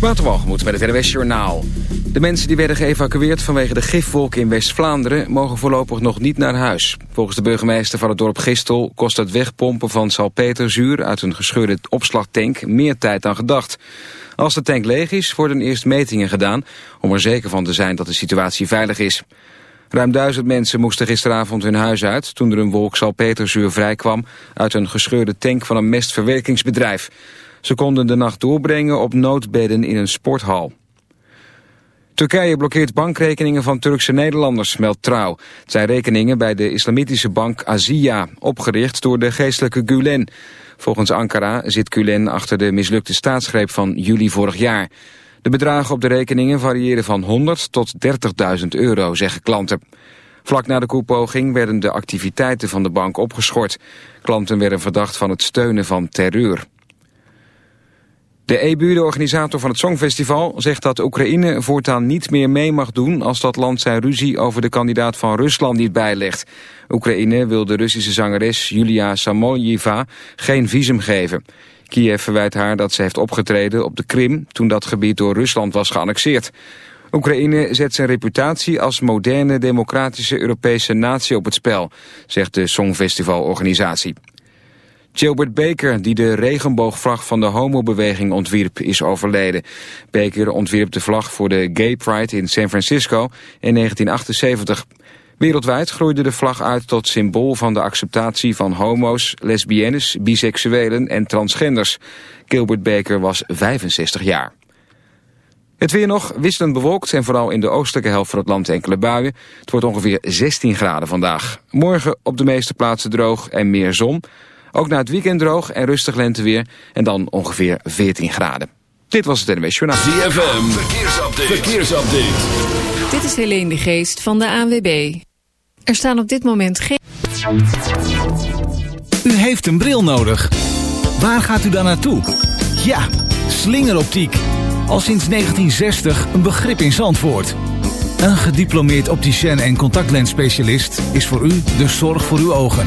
Waterwalgemoed met het NWS Journaal. De mensen die werden geëvacueerd vanwege de gifwolk in West-Vlaanderen... mogen voorlopig nog niet naar huis. Volgens de burgemeester van het dorp Gistel... kost het wegpompen van salpeterzuur uit een gescheurde opslagtank... meer tijd dan gedacht. Als de tank leeg is, worden eerst metingen gedaan... om er zeker van te zijn dat de situatie veilig is. Ruim duizend mensen moesten gisteravond hun huis uit... toen er een wolk salpeterzuur vrijkwam... uit een gescheurde tank van een mestverwerkingsbedrijf... Ze konden de nacht doorbrengen op noodbedden in een sporthal. Turkije blokkeert bankrekeningen van Turkse Nederlanders, meldt Trouw. Het zijn rekeningen bij de islamitische bank Azia, opgericht door de geestelijke Gulen. Volgens Ankara zit Gulen achter de mislukte staatsgreep van juli vorig jaar. De bedragen op de rekeningen variëren van 100 tot 30.000 euro, zeggen klanten. Vlak na de koepoging werden de activiteiten van de bank opgeschort. Klanten werden verdacht van het steunen van terreur. De EBU, de organisator van het Songfestival, zegt dat Oekraïne voortaan niet meer mee mag doen als dat land zijn ruzie over de kandidaat van Rusland niet bijlegt. Oekraïne wil de Russische zangeres Julia Samoljeva geen visum geven. Kiev verwijt haar dat ze heeft opgetreden op de Krim toen dat gebied door Rusland was geannexeerd. Oekraïne zet zijn reputatie als moderne democratische Europese natie op het spel, zegt de Songfestivalorganisatie. Gilbert Baker, die de regenboogvlag van de homobeweging ontwierp, is overleden. Baker ontwierp de vlag voor de Gay Pride in San Francisco in 1978. Wereldwijd groeide de vlag uit tot symbool van de acceptatie van homo's, lesbiennes, biseksuelen en transgenders. Gilbert Baker was 65 jaar. Het weer nog, wisselend bewolkt en vooral in de oostelijke helft van het land enkele buien. Het wordt ongeveer 16 graden vandaag. Morgen op de meeste plaatsen droog en meer zon. Ook na het weekend droog en rustig lenteweer. En dan ongeveer 14 graden. Dit was het NWS Journaal. ZFM, verkeersupdate. verkeersupdate. Dit is Helene de Geest van de ANWB. Er staan op dit moment geen... U heeft een bril nodig. Waar gaat u dan naartoe? Ja, slingeroptiek. Al sinds 1960 een begrip in Zandvoort. Een gediplomeerd opticien en contactlensspecialist is voor u de zorg voor uw ogen.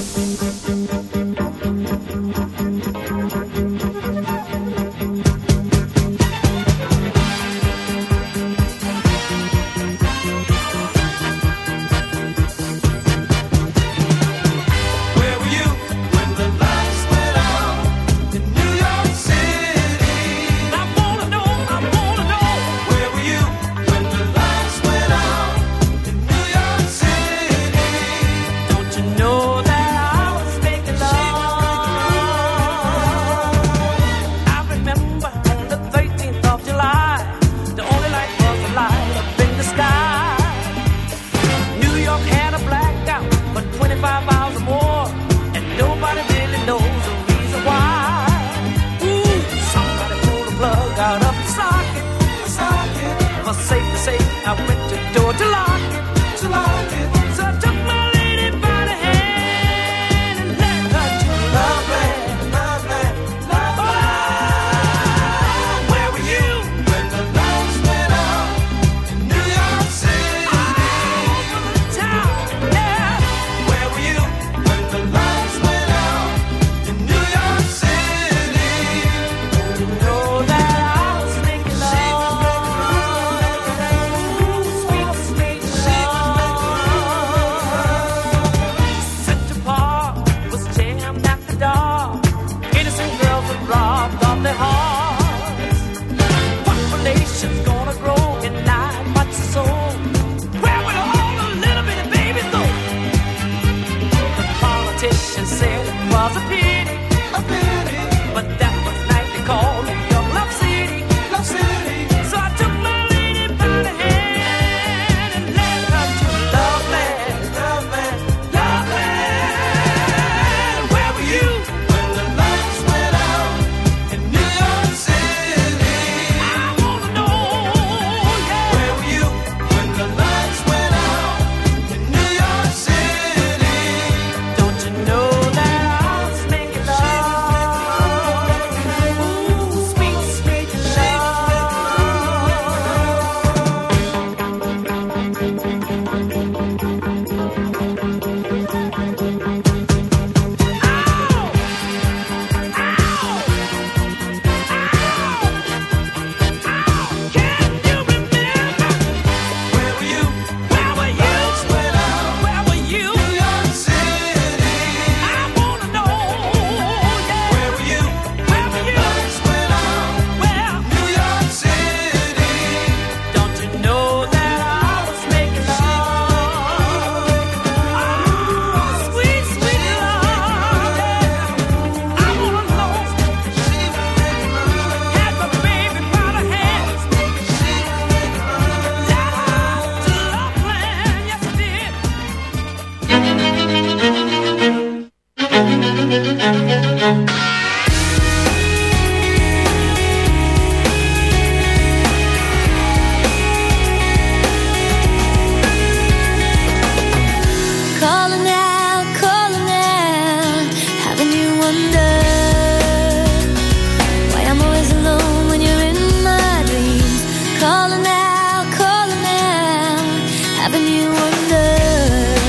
Haven't you wondered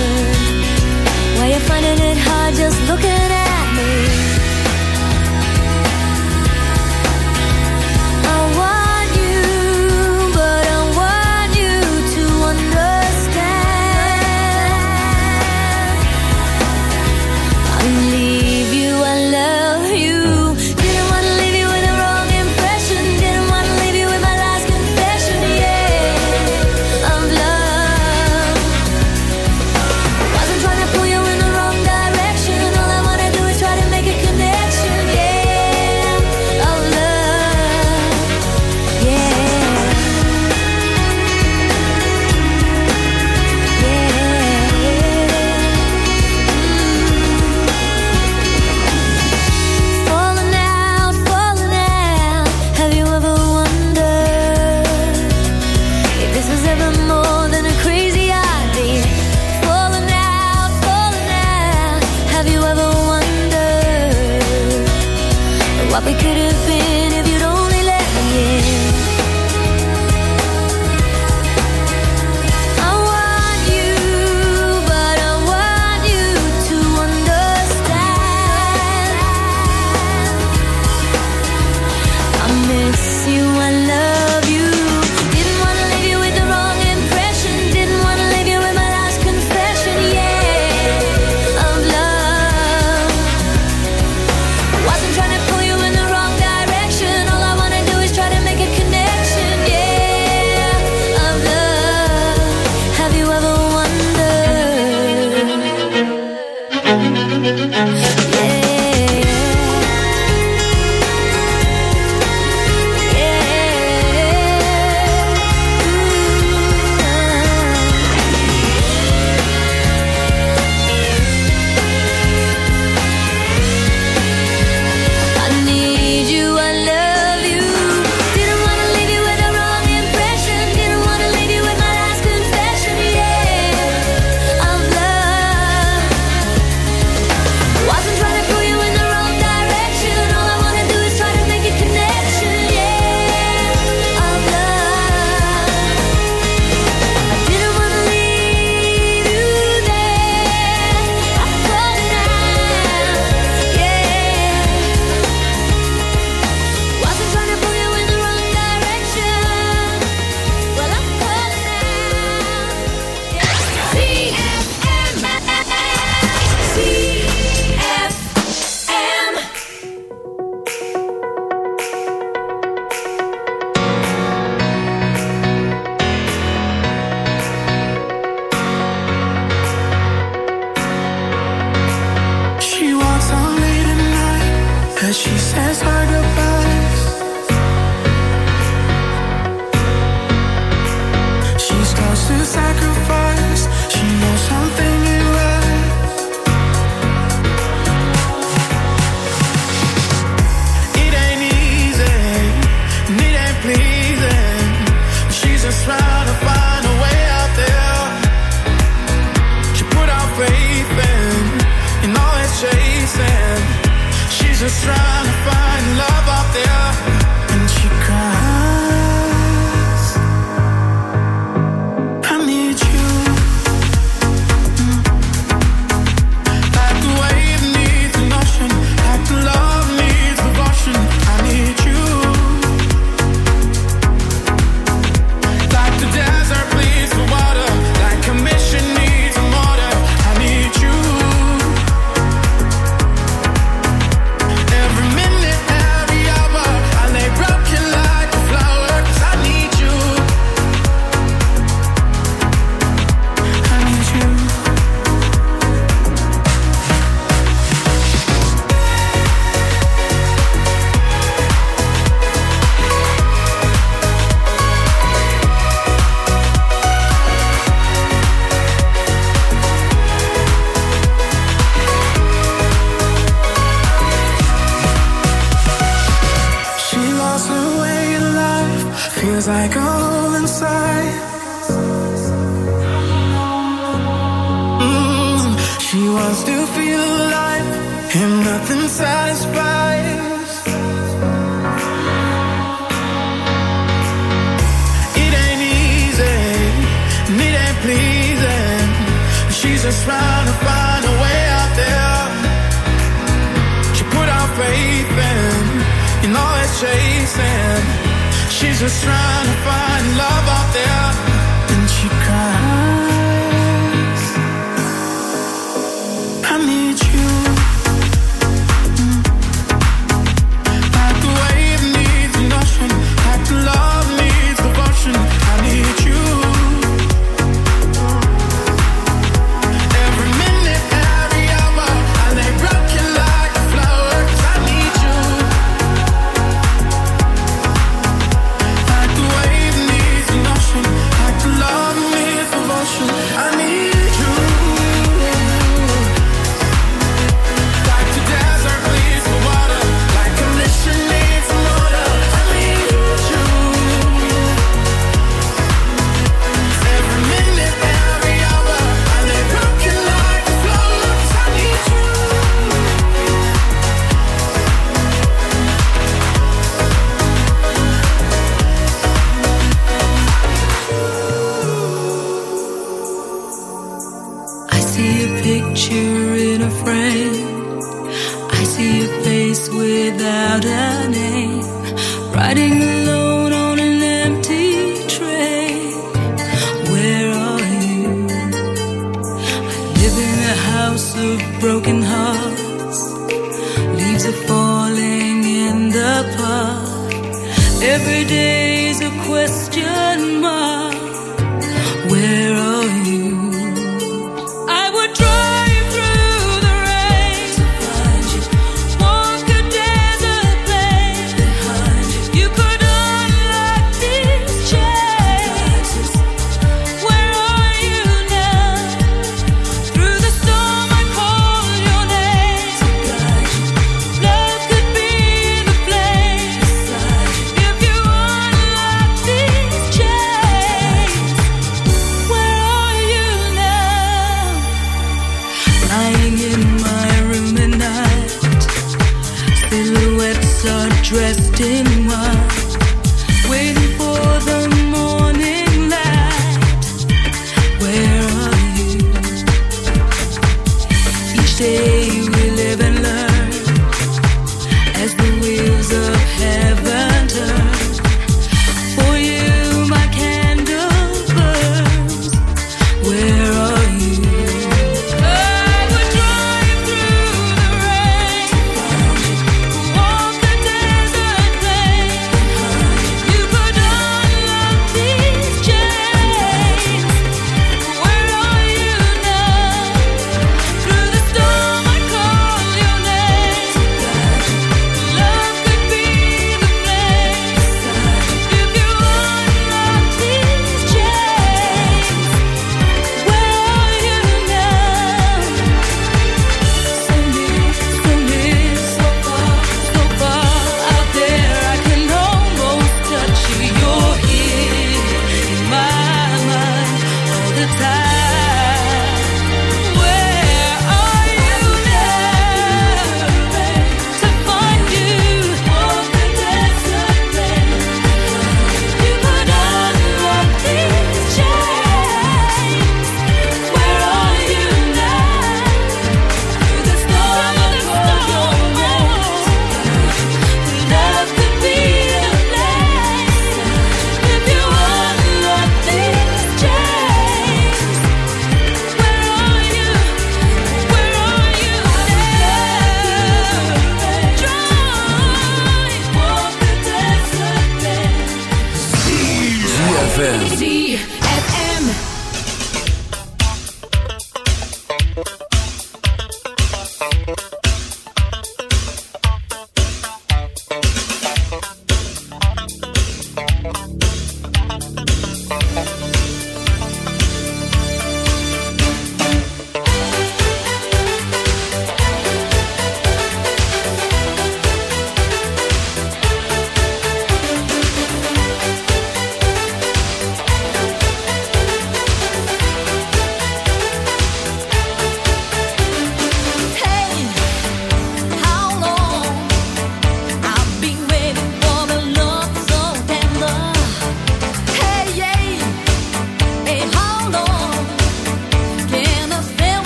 why you're finding it?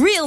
real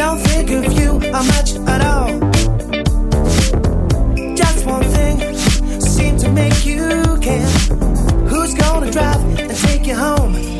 don't think of you are much at all. Just one thing seems to make you care. Who's gonna drive and take you home?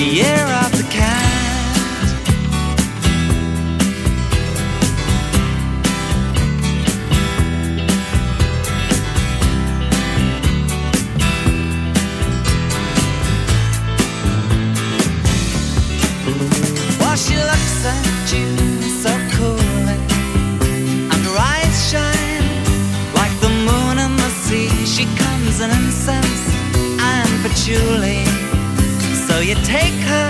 the year of the cat. While she looks at you so coolly, and her eyes shine like the moon in the sea. She comes in and says. take her